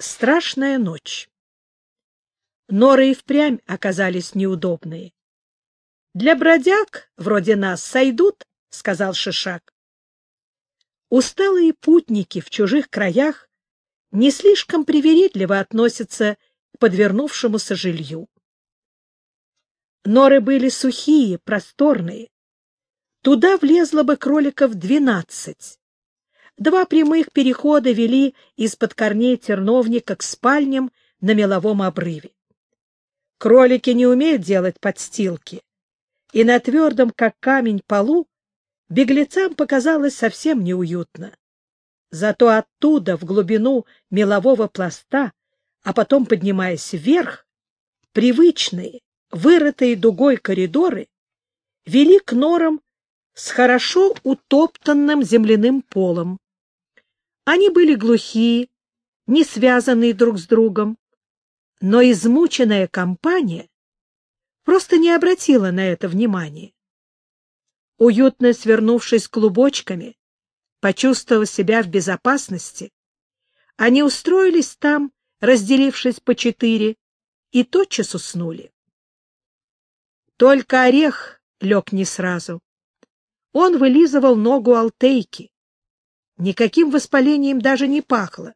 Страшная ночь. Норы и впрямь оказались неудобные. — Для бродяг, вроде нас, сойдут, — сказал Шишак. Усталые путники в чужих краях не слишком привередливо относятся к подвернувшемуся жилью. Норы были сухие, просторные. Туда влезло бы кроликов двенадцать. Два прямых перехода вели из-под корней терновника к спальням на меловом обрыве. Кролики не умеют делать подстилки, и на твердом, как камень, полу беглецам показалось совсем неуютно. Зато оттуда, в глубину мелового пласта, а потом поднимаясь вверх, привычные, вырытые дугой коридоры вели к норам с хорошо утоптанным земляным полом. Они были глухие, не связанные друг с другом, но измученная компания просто не обратила на это внимания. Уютно свернувшись клубочками, почувствовав себя в безопасности, они устроились там, разделившись по четыре, и тотчас уснули. Только орех лег не сразу. Он вылизывал ногу Алтейки, Никаким воспалением даже не пахло.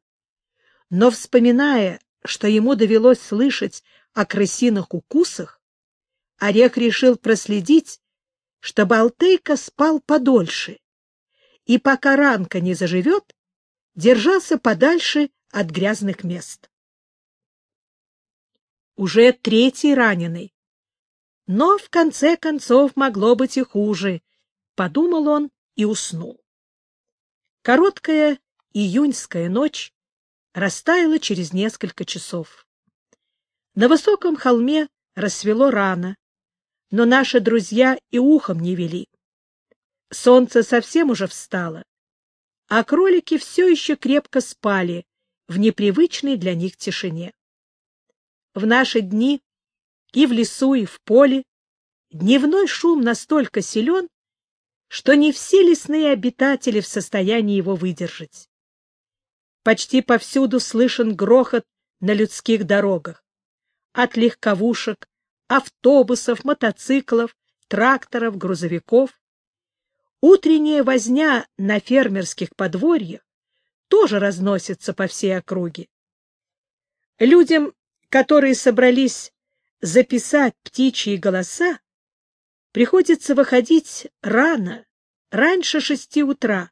Но, вспоминая, что ему довелось слышать о крысиных укусах, Орех решил проследить, чтобы Алтейка спал подольше, и пока ранка не заживет, держался подальше от грязных мест. Уже третий раненый. Но, в конце концов, могло быть и хуже, — подумал он и уснул. Короткая июньская ночь растаяла через несколько часов. На высоком холме рассвело рано, но наши друзья и ухом не вели. Солнце совсем уже встало, а кролики все еще крепко спали в непривычной для них тишине. В наши дни и в лесу, и в поле дневной шум настолько силен, что не все лесные обитатели в состоянии его выдержать. Почти повсюду слышен грохот на людских дорогах. От легковушек, автобусов, мотоциклов, тракторов, грузовиков. Утренняя возня на фермерских подворьях тоже разносится по всей округе. Людям, которые собрались записать птичьи голоса, приходится выходить рано, раньше шести утра.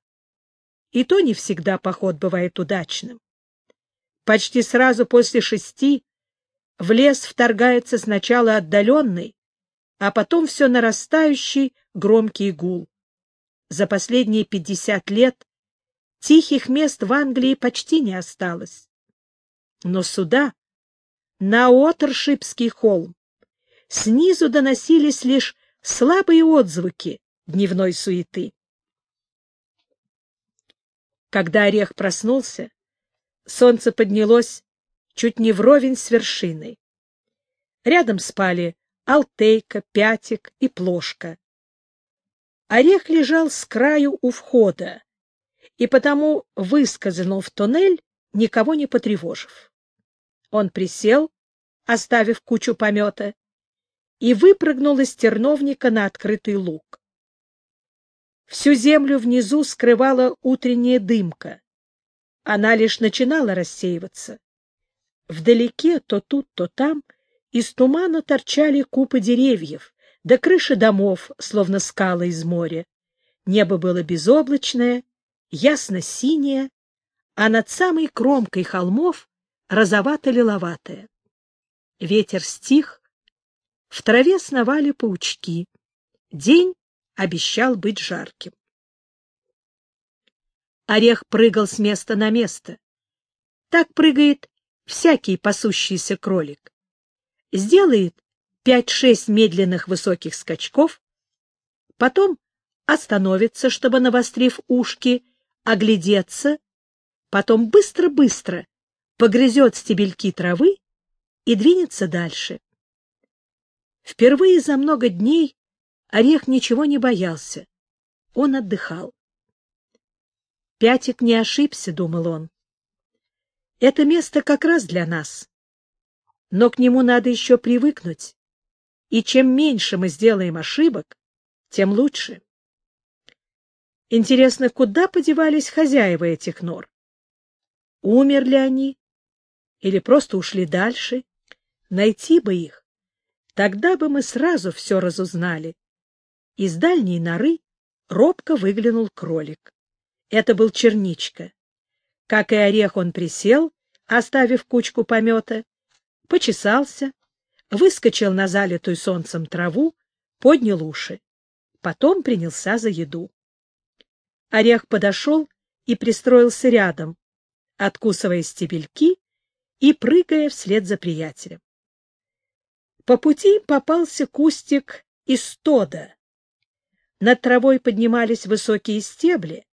И то не всегда поход бывает удачным. Почти сразу после шести в лес вторгается сначала отдаленный, а потом все нарастающий громкий гул. За последние пятьдесят лет тихих мест в Англии почти не осталось. Но сюда, на Отершипский холм, снизу доносились лишь слабые отзвуки дневной суеты. Когда орех проснулся, солнце поднялось чуть не вровень с вершиной. Рядом спали Алтейка, Пятик и Плошка. Орех лежал с краю у входа и потому выскользнул в туннель, никого не потревожив. Он присел, оставив кучу помета, и выпрыгнул из терновника на открытый луг. Всю землю внизу скрывала утренняя дымка. Она лишь начинала рассеиваться. Вдалеке, то тут, то там, из тумана торчали купы деревьев, до да крыши домов, словно скалы из моря. Небо было безоблачное, ясно-синее, а над самой кромкой холмов розовато-лиловатое. Ветер стих, в траве сновали паучки. День обещал быть жарким. Орех прыгал с места на место. Так прыгает всякий пасущийся кролик. Сделает пять-шесть медленных высоких скачков, потом остановится, чтобы, навострив ушки, оглядеться, потом быстро-быстро погрызет стебельки травы и двинется дальше. Впервые за много дней Орех ничего не боялся. Он отдыхал. Пятик не ошибся, — думал он. Это место как раз для нас. Но к нему надо еще привыкнуть. И чем меньше мы сделаем ошибок, тем лучше. Интересно, куда подевались хозяева этих нор? Умерли они? Или просто ушли дальше? Найти бы их. Тогда бы мы сразу все разузнали. Из дальней норы робко выглянул кролик. Это был черничка. Как и орех, он присел, оставив кучку помета, почесался, выскочил на залитую солнцем траву, поднял уши. Потом принялся за еду. Орех подошел и пристроился рядом, откусывая стебельки и прыгая вслед за приятелем. По пути попался кустик из. Над травой поднимались высокие стебли,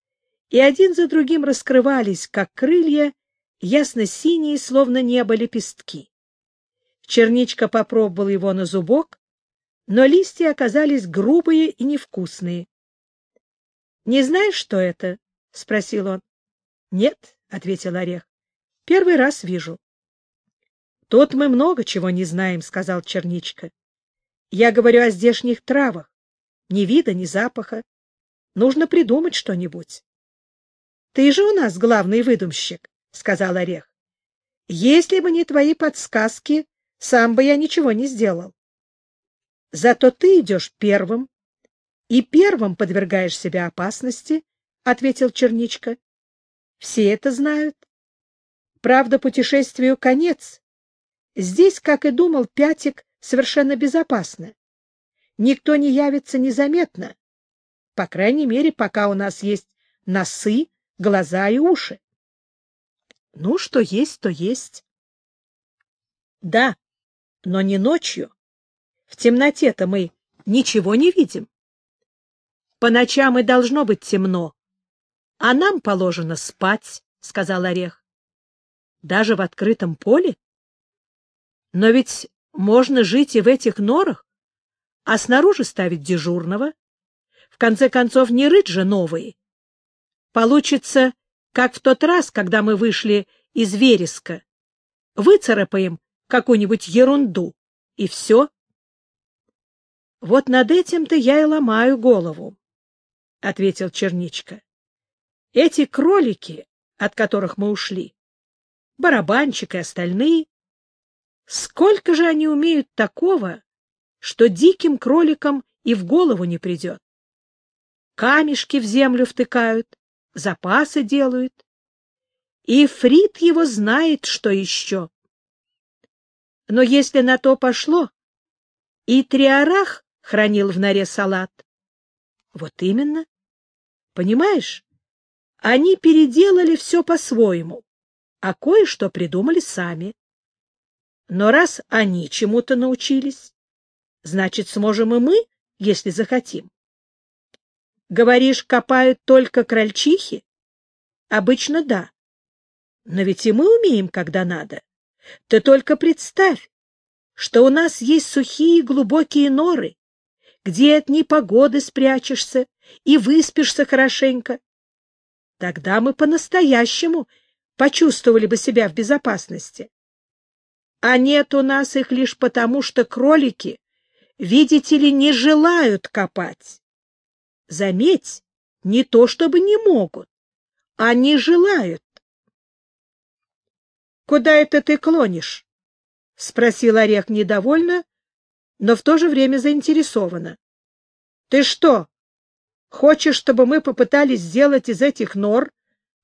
и один за другим раскрывались, как крылья, ясно-синие, словно небо лепестки. Черничка попробовал его на зубок, но листья оказались грубые и невкусные. — Не знаешь, что это? — спросил он. — Нет, — ответил Орех. — Первый раз вижу. — Тут мы много чего не знаем, — сказал Черничка. — Я говорю о здешних травах. Ни вида, ни запаха. Нужно придумать что-нибудь. — Ты же у нас главный выдумщик, — сказал Орех. — Если бы не твои подсказки, сам бы я ничего не сделал. Зато ты идешь первым и первым подвергаешь себя опасности, — ответил Черничка. — Все это знают. Правда, путешествию конец. Здесь, как и думал Пятик, совершенно безопасно. Никто не явится незаметно. По крайней мере, пока у нас есть носы, глаза и уши. Ну, что есть, то есть. Да, но не ночью. В темноте-то мы ничего не видим. По ночам и должно быть темно, а нам положено спать, — сказал Орех. Даже в открытом поле? Но ведь можно жить и в этих норах, а снаружи ставить дежурного. В конце концов, не рыть же новые. Получится, как в тот раз, когда мы вышли из вереска. Выцарапаем какую-нибудь ерунду, и все. — Вот над этим-то я и ломаю голову, — ответил Черничка. — Эти кролики, от которых мы ушли, барабанчик и остальные, сколько же они умеют такого, что диким кроликам и в голову не придет? Камешки в землю втыкают, запасы делают. И Фрид его знает, что еще. Но если на то пошло, и Триарах хранил в норе салат. Вот именно. Понимаешь, они переделали все по-своему, а кое-что придумали сами. Но раз они чему-то научились, значит, сможем и мы, если захотим. Говоришь, копают только крольчихи? Обычно да. Но ведь и мы умеем, когда надо. Ты только представь, что у нас есть сухие глубокие норы, где от непогоды спрячешься и выспишься хорошенько. Тогда мы по-настоящему почувствовали бы себя в безопасности. А нет у нас их лишь потому, что кролики, видите ли, не желают копать. Заметь, не то чтобы не могут, а не желают. Куда это ты клонишь? — спросил Орех недовольно, но в то же время заинтересованно. — Ты что, хочешь, чтобы мы попытались сделать из этих нор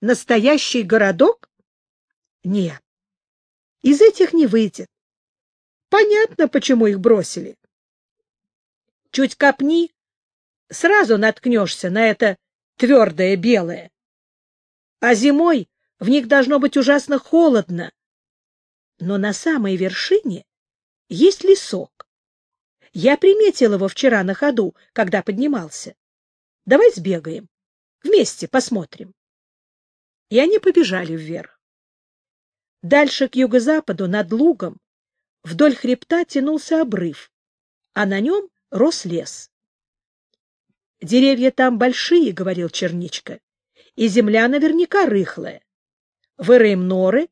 настоящий городок? — Нет, из этих не выйдет. Понятно, почему их бросили. Чуть копни, сразу наткнешься на это твердое белое. А зимой в них должно быть ужасно холодно. Но на самой вершине есть лесок. Я приметил его вчера на ходу, когда поднимался. Давай сбегаем. Вместе посмотрим. И они побежали вверх. Дальше к юго-западу, над лугом, вдоль хребта тянулся обрыв, а на нем рос лес. «Деревья там большие», — говорил Черничка, — «и земля наверняка рыхлая. Выроем норы,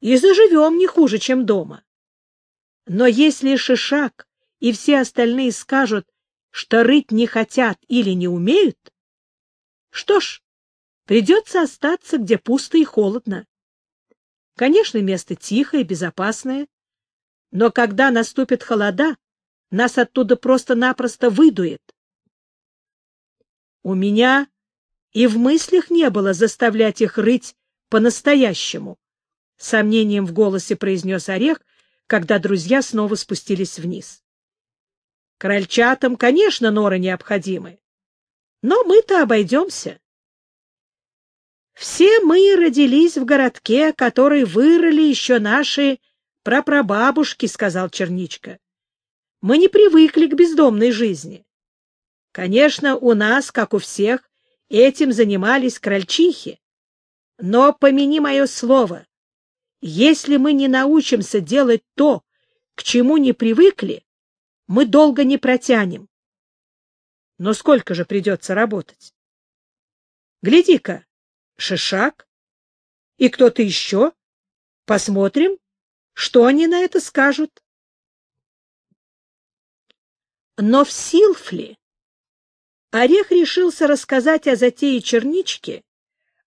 и заживем не хуже, чем дома. Но если Шишак и все остальные скажут, что рыть не хотят или не умеют, что ж, придется остаться, где пусто и холодно. Конечно, место тихое, безопасное, но когда наступит холода, нас оттуда просто-напросто выдует. У меня и в мыслях не было заставлять их рыть по-настоящему, — сомнением в голосе произнес Орех, когда друзья снова спустились вниз. Крольчатам, конечно, норы необходимы, но мы-то обойдемся. Все мы родились в городке, который вырыли еще наши прапрабабушки, — сказал Черничка. Мы не привыкли к бездомной жизни. Конечно, у нас, как у всех, этим занимались крольчихи. Но помяни мое слово, если мы не научимся делать то, к чему не привыкли, мы долго не протянем. Но сколько же придется работать? Гляди-ка, Шишак и кто-то еще. Посмотрим, что они на это скажут. Но в Силфли Орех решился рассказать о затее чернички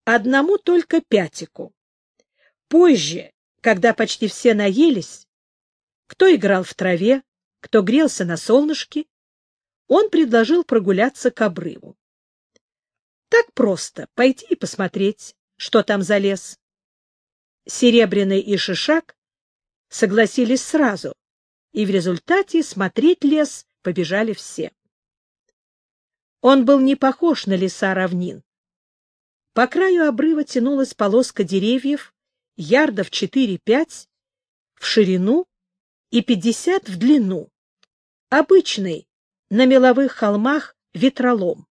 одному только Пятику. Позже, когда почти все наелись, кто играл в траве, кто грелся на солнышке, он предложил прогуляться к обрыву. Так просто пойти и посмотреть, что там за лес. Серебряный и Шишак согласились сразу, и в результате смотреть лес побежали все. Он был не похож на леса равнин. По краю обрыва тянулась полоска деревьев, ярдов 4-5 в ширину и 50 в длину. Обычный, на меловых холмах, ветролом.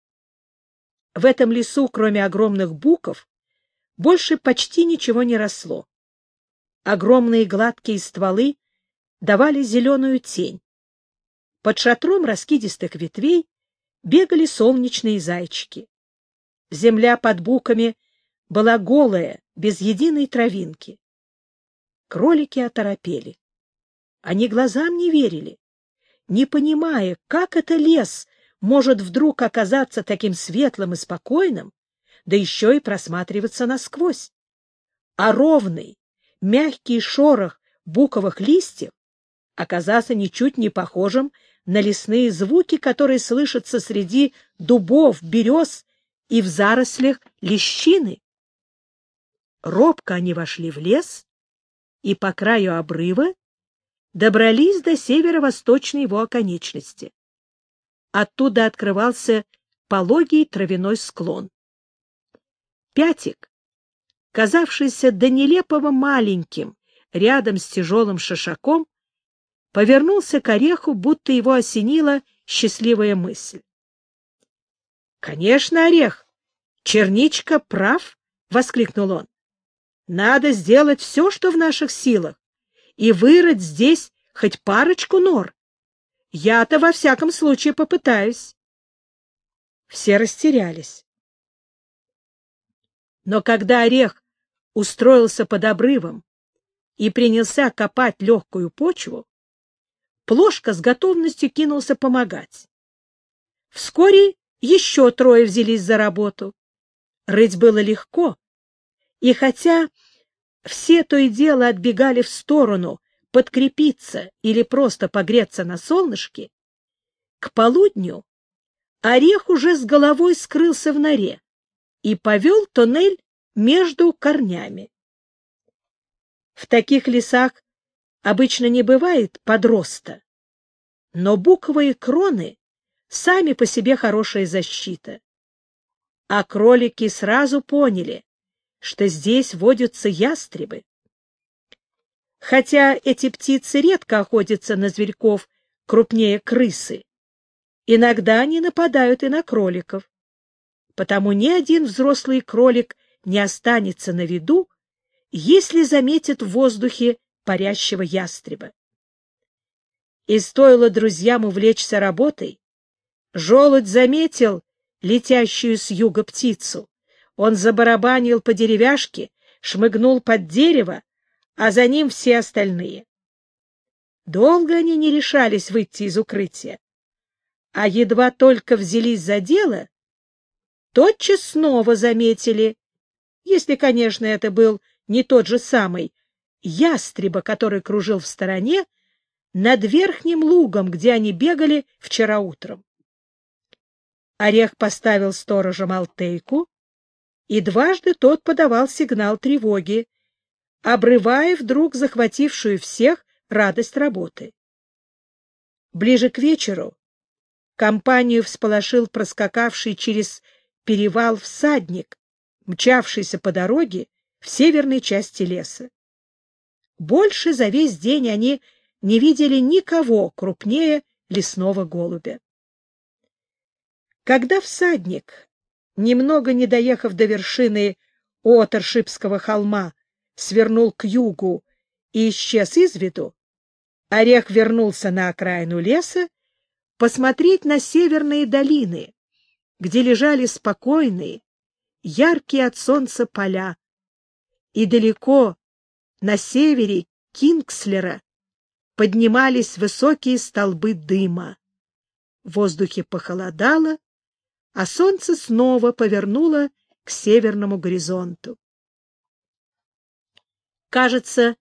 В этом лесу, кроме огромных буков, больше почти ничего не росло. Огромные гладкие стволы давали зеленую тень. Под шатром раскидистых ветвей бегали солнечные зайчики. Земля под буками была голая, без единой травинки. Кролики оторопели. Они глазам не верили, не понимая, как это лес может вдруг оказаться таким светлым и спокойным, да еще и просматриваться насквозь. А ровный, мягкий шорох буковых листьев оказался ничуть не похожим на лесные звуки, которые слышатся среди дубов, берез и в зарослях лещины. Робко они вошли в лес и по краю обрыва добрались до северо-восточной его оконечности. Оттуда открывался пологий травяной склон. Пятик, казавшийся до нелепого маленьким рядом с тяжелым шишаком, повернулся к ореху, будто его осенила счастливая мысль. — Конечно, орех! Черничка прав! — воскликнул он. — Надо сделать все, что в наших силах, и вырыть здесь хоть парочку нор. Я-то во всяком случае попытаюсь. Все растерялись. Но когда орех устроился под обрывом и принялся копать легкую почву, Плошка с готовностью кинулся помогать. Вскоре еще трое взялись за работу. Рыть было легко, и хотя все то и дело отбегали в сторону подкрепиться или просто погреться на солнышке, к полудню орех уже с головой скрылся в норе и повел тоннель между корнями. В таких лесах обычно не бывает подроста, но буковые кроны сами по себе хорошая защита. А кролики сразу поняли, что здесь водятся ястребы. Хотя эти птицы редко охотятся на зверьков крупнее крысы, иногда они нападают и на кроликов. Потому ни один взрослый кролик не останется на виду, если заметит в воздухе парящего ястреба. И стоило друзьям увлечься работой, желудь заметил летящую с юга птицу. Он забарабанил по деревяшке, шмыгнул под дерево, а за ним все остальные. Долго они не решались выйти из укрытия, а едва только взялись за дело, тотчас снова заметили, если, конечно, это был не тот же самый, ястреба, который кружил в стороне, над верхним лугом, где они бегали вчера утром. Орех поставил сторожа Малтейку, и дважды тот подавал сигнал тревоги, обрывая вдруг захватившую всех радость работы. Ближе к вечеру компанию всполошил проскакавший через перевал всадник, мчавшийся по дороге в северной части леса. Больше за весь день они не видели никого крупнее лесного голубя. Когда всадник, немного не доехав до вершины Оторшипского холма, свернул к югу и исчез из виду, Орех вернулся на окраину леса посмотреть на северные долины, где лежали спокойные, яркие от солнца поля, и далеко, на севере Кингслера, поднимались высокие столбы дыма. В воздухе похолодало, а солнце снова повернуло к северному горизонту. «Кажется,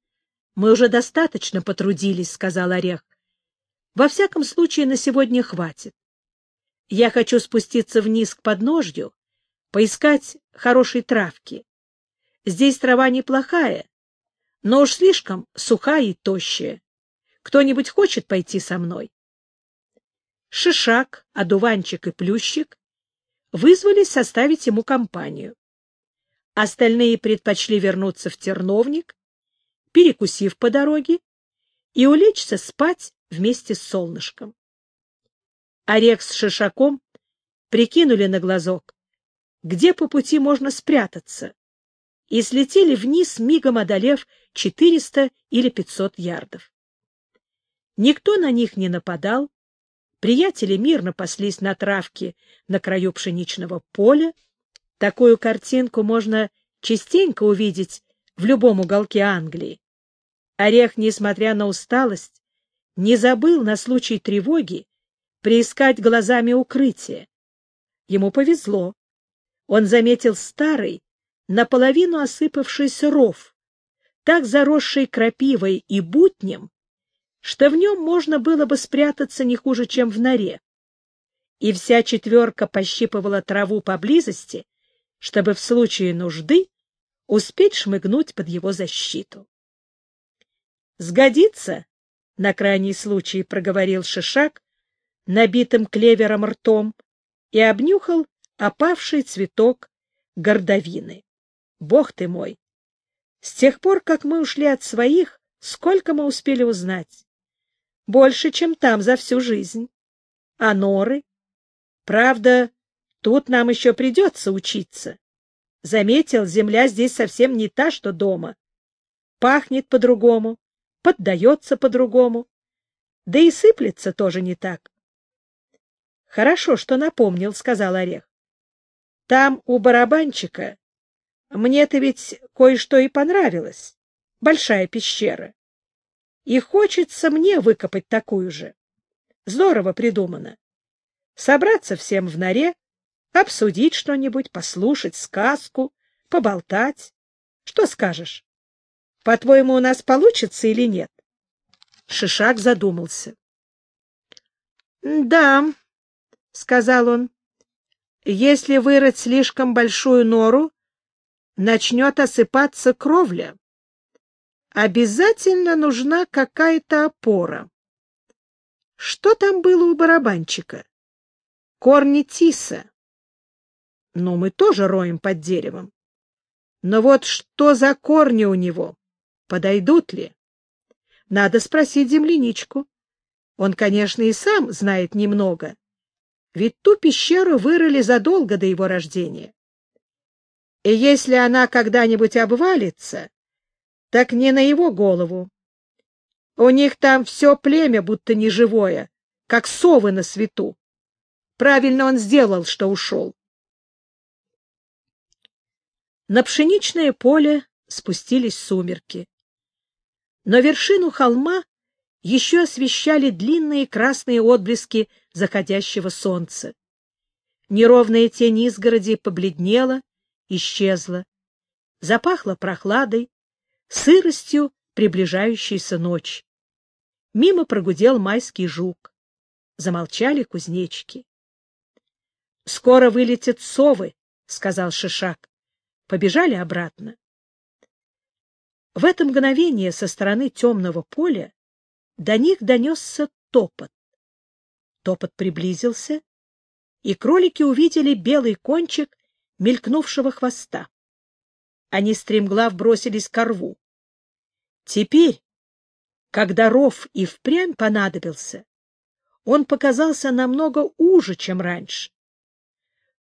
мы уже достаточно потрудились», — сказал Орех. «Во всяком случае, на сегодня хватит. Я хочу спуститься вниз к подножью, поискать хорошей травки. Здесь трава неплохая, но уж слишком сухая и тощая. Кто-нибудь хочет пойти со мной?» Шишак, одуванчик и плющик вызвались составить ему компанию. Остальные предпочли вернуться в терновник, перекусив по дороге, и улечься спать вместе с солнышком. Орех с Шишаком прикинули на глазок, где по пути можно спрятаться, и слетели вниз, мигом одолев 400 или 500 ярдов. Никто на них не нападал, Приятели мирно паслись на травке на краю пшеничного поля. Такую картинку можно частенько увидеть в любом уголке Англии. Орех, несмотря на усталость, не забыл на случай тревоги приискать глазами укрытие. Ему повезло. Он заметил старый, наполовину осыпавшийся ров, так заросший крапивой и бутнем, что в нем можно было бы спрятаться не хуже, чем в норе. И вся четверка пощипывала траву поблизости, чтобы в случае нужды успеть шмыгнуть под его защиту. «Сгодится?» — на крайний случай проговорил Шишак, набитым клевером ртом, и обнюхал опавший цветок гордовины. Бог ты мой! С тех пор, как мы ушли от своих, сколько мы успели узнать? Больше, чем там за всю жизнь. А норы? Правда, тут нам еще придется учиться. Заметил, земля здесь совсем не та, что дома. Пахнет по-другому, поддается по-другому. Да и сыплется тоже не так. — Хорошо, что напомнил, — сказал Орех. — Там, у барабанчика, мне-то ведь кое-что и понравилось. Большая пещера. И хочется мне выкопать такую же. Здорово придумано. Собраться всем в норе, обсудить что-нибудь, послушать сказку, поболтать. Что скажешь? По-твоему, у нас получится или нет? Шишак задумался. — Да, — сказал он, — если вырыть слишком большую нору, начнет осыпаться кровля обязательно нужна какая-то опора. Что там было у барабанчика? Корни тиса. Ну, мы тоже роем под деревом. Но вот что за корни у него? Подойдут ли? Надо спросить земляничку. Он, конечно, и сам знает немного. Ведь ту пещеру вырыли задолго до его рождения. И если она когда-нибудь обвалится, так не на его голову. У них там все племя будто неживое, как совы на свету. Правильно он сделал, что ушел. На пшеничное поле спустились сумерки. Но вершину холма еще освещали длинные красные отблески заходящего солнца. Неровная тень изгороди побледнела, исчезла. Запахло прохладой, сыростью приближающейся ночи. Мимо прогудел майский жук. Замолчали кузнечики. — Скоро вылетят совы, — сказал Шишак. Побежали обратно. В это мгновение со стороны темного поля до них донесся топот. Топот приблизился, и кролики увидели белый кончик мелькнувшего хвоста. Они стремглав бросились к рву. Теперь, когда ров и впрямь понадобился, он показался намного уже, чем раньше.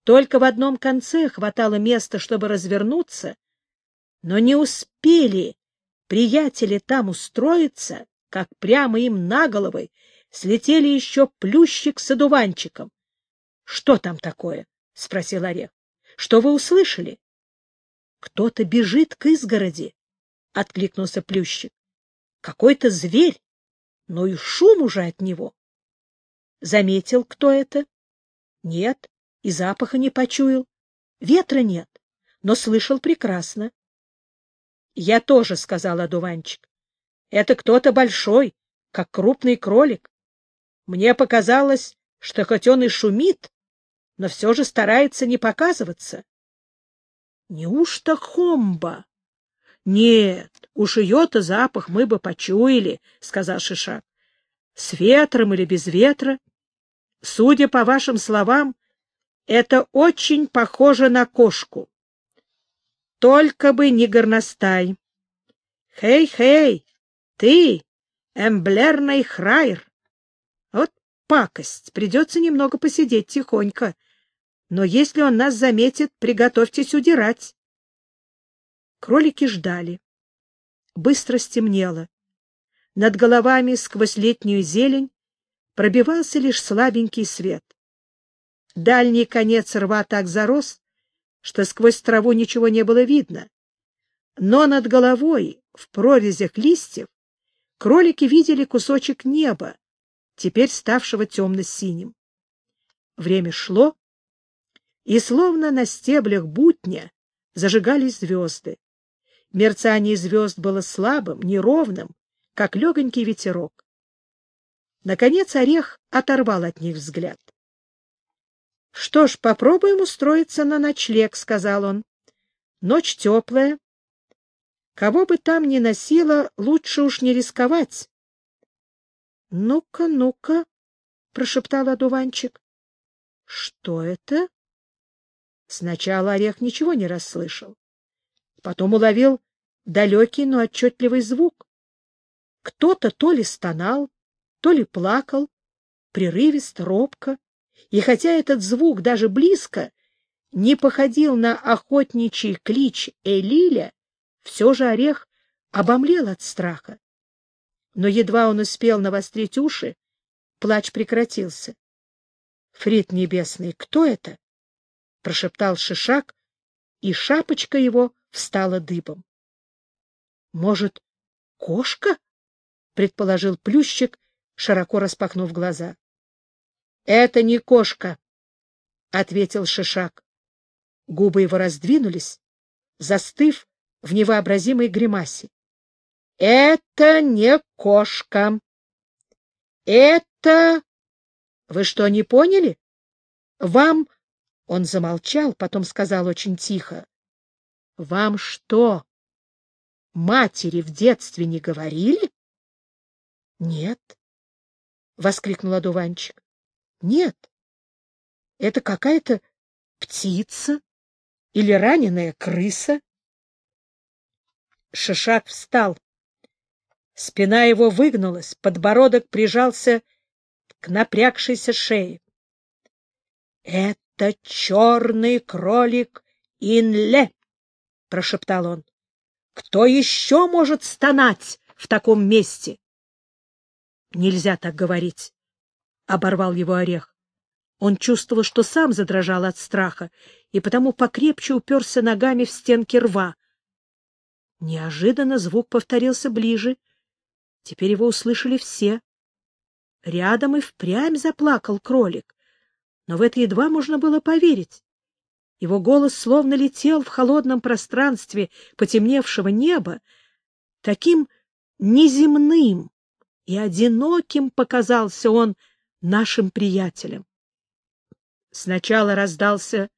Только в одном конце хватало места, чтобы развернуться, но не успели приятели там устроиться, как прямо им на головы слетели еще плющик с одуванчиком. — Что там такое? — спросил Орех. — Что вы услышали? — Кто-то бежит к изгороди, — откликнулся плющик. — Какой-то зверь, но и шум уже от него. — Заметил, кто это? — Нет, и запаха не почуял. Ветра нет, но слышал прекрасно. — Я тоже, — сказал одуванчик. — Это кто-то большой, как крупный кролик. Мне показалось, что хоть он и шумит, но все же старается не показываться. — Неужто Хомба? — Нет, уж ее-то запах мы бы почуяли, — сказал Шишак. — С ветром или без ветра. Судя по вашим словам, это очень похоже на кошку. Только бы не горностай. Хей-хей, ты, эмблерный храйр. Вот пакость, придется немного посидеть тихонько. Но если он нас заметит, приготовьтесь удирать. Кролики ждали. Быстро стемнело. Над головами сквозь летнюю зелень пробивался лишь слабенький свет. Дальний конец рва так зарос, что сквозь траву ничего не было видно. Но над головой, в прорезях листьев, кролики видели кусочек неба, теперь ставшего темно-синим. Время шло, и словно на стеблях бутня зажигались звезды. Мерцание звезд было слабым, неровным, как легонький ветерок. Наконец орех оторвал от них взгляд. — Что ж, попробуем устроиться на ночлег, — сказал он. — Ночь теплая. Кого бы там ни носило, лучше уж не рисковать. — Ну-ка, ну-ка, — прошептал одуванчик. — Что это? Сначала орех ничего не расслышал. Потом уловил далекий, но отчетливый звук. Кто-то то ли стонал, то ли плакал, прерывисто, робко и хотя этот звук даже близко не походил на охотничий клич Элиля, все же орех обомлел от страха. Но едва он успел навострить уши, плач прекратился. — Фрид небесный, кто это? — прошептал Шишак, и шапочка его встала дыбом. — Может, кошка? — предположил Плющик, широко распахнув глаза. — Это не кошка, — ответил Шишак. Губы его раздвинулись, застыв в невообразимой гримасе. — Это не кошка. Это... Вы что, не поняли? Вам... Он замолчал, потом сказал очень тихо. — Вам что, матери в детстве не говорили? — Нет, — воскликнул одуванчик. Нет, это какая-то птица или раненая крыса. Шишак встал. Спина его выгнулась, подбородок прижался к напрягшейся шее. — Это черный кролик Инле, — прошептал он. — Кто еще может стонать в таком месте? — Нельзя так говорить оборвал его орех. Он чувствовал, что сам задрожал от страха, и потому покрепче уперся ногами в стенки рва. Неожиданно звук повторился ближе, Теперь его услышали все. Рядом и впрямь заплакал кролик, но в это едва можно было поверить. Его голос словно летел в холодном пространстве потемневшего неба, таким неземным и одиноким показался он нашим приятелям. Сначала раздался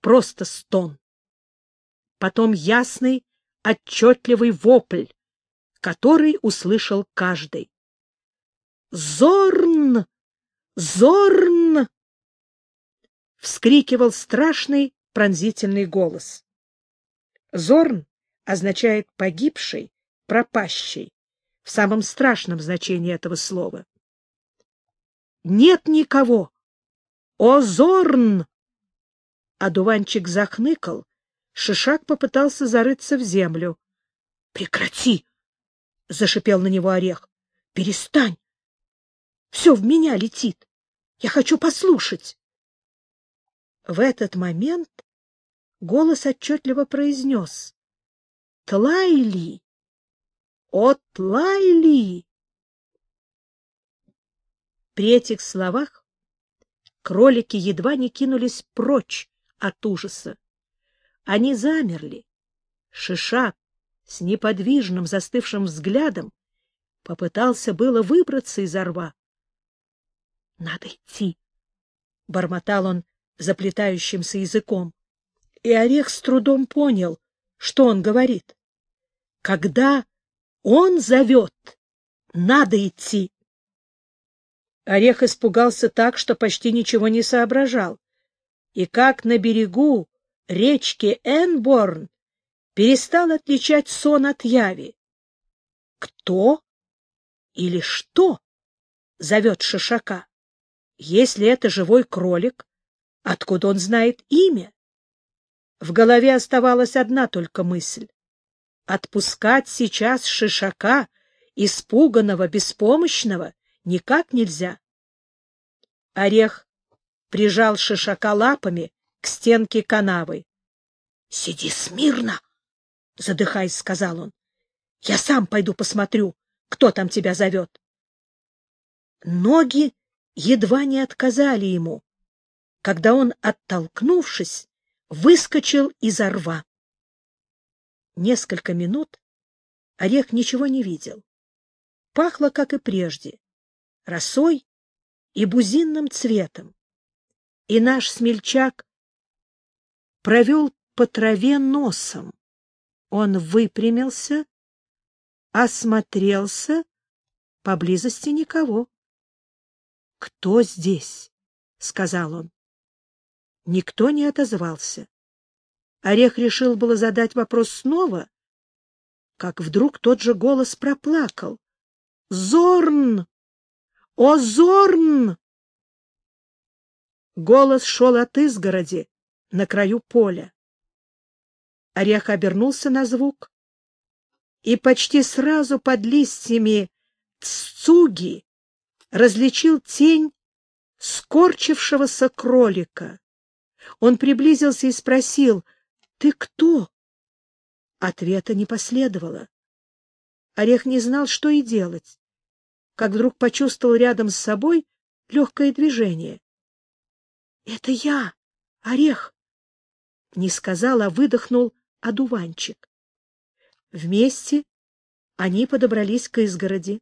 просто стон, потом ясный, отчетливый вопль, который услышал каждый. «Зорн! Зорн!» — вскрикивал страшный пронзительный голос. Зорн означает «погибший», «пропащий» в самом страшном значении этого слова. «Нет никого! О, Зорн!» Одуванчик захныкал, Шишак попытался зарыться в землю. — Прекрати! — зашипел на него орех. — Перестань! Все в меня летит. Я хочу послушать. В этот момент голос отчетливо произнес. — Тлайли! О, Тлайли! При этих словах кролики едва не кинулись прочь от ужаса. Они замерли. Шишак с неподвижным застывшим взглядом попытался было выбраться из орва. — Надо идти, — бормотал он заплетающимся языком. И Орех с трудом понял, что он говорит. Когда он зовет, надо идти. Орех испугался так, что почти ничего не соображал. И как на берегу речки Энборн перестал отличать сон от яви. Кто или что зовет Шишака? Если это живой кролик, откуда он знает имя? В голове оставалась одна только мысль. Отпускать сейчас Шишака, испуганного, беспомощного, никак нельзя. Орех прижал Шишака лапами к стенке канавы. — Сиди смирно, — задыхаясь, сказал он. — Я сам пойду посмотрю, кто там тебя зовет. Ноги едва не отказали ему, когда он, оттолкнувшись, выскочил из орва. Несколько минут Орех ничего не видел. Пахло, как и прежде, росой и бузинным цветом. И наш смельчак провел по траве носом. Он выпрямился, осмотрелся, поблизости никого. — Кто здесь? — сказал он. Никто не отозвался. Орех решил было задать вопрос снова, как вдруг тот же голос проплакал. — Зорн! О, Зорн! Голос шел от изгороди, на краю поля. Орех обернулся на звук, и почти сразу под листьями цуги различил тень скорчившегося кролика. Он приблизился и спросил, «Ты кто?» Ответа не последовало. Орех не знал, что и делать, как вдруг почувствовал рядом с собой легкое движение. — Это я, Орех! Не сказал, а выдохнул одуванчик. Вместе они подобрались к изгороди.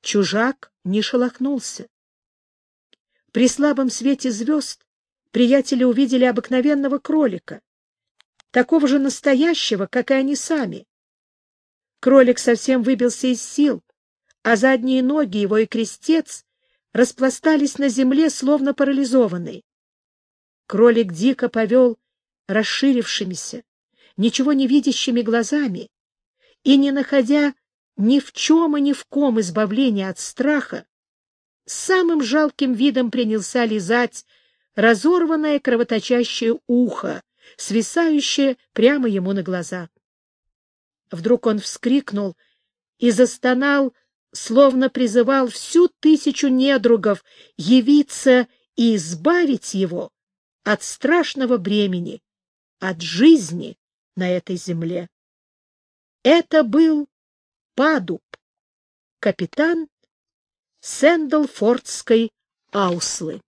Чужак не шелохнулся. При слабом свете звезд приятели увидели обыкновенного кролика, такого же настоящего, как и они сами. Кролик совсем выбился из сил, а задние ноги его и крестец распластались на земле, словно парализованные. Кролик дико повел расширившимися, ничего не видящими глазами и, не находя ни в чем и ни в ком избавления от страха, самым жалким видом принялся лизать разорванное кровоточащее ухо, свисающее прямо ему на глаза. Вдруг он вскрикнул и застонал, словно призывал всю тысячу недругов явиться и избавить его от страшного бремени, от жизни на этой земле. Это был падуб, капитан Сэндлфордской Ауслы.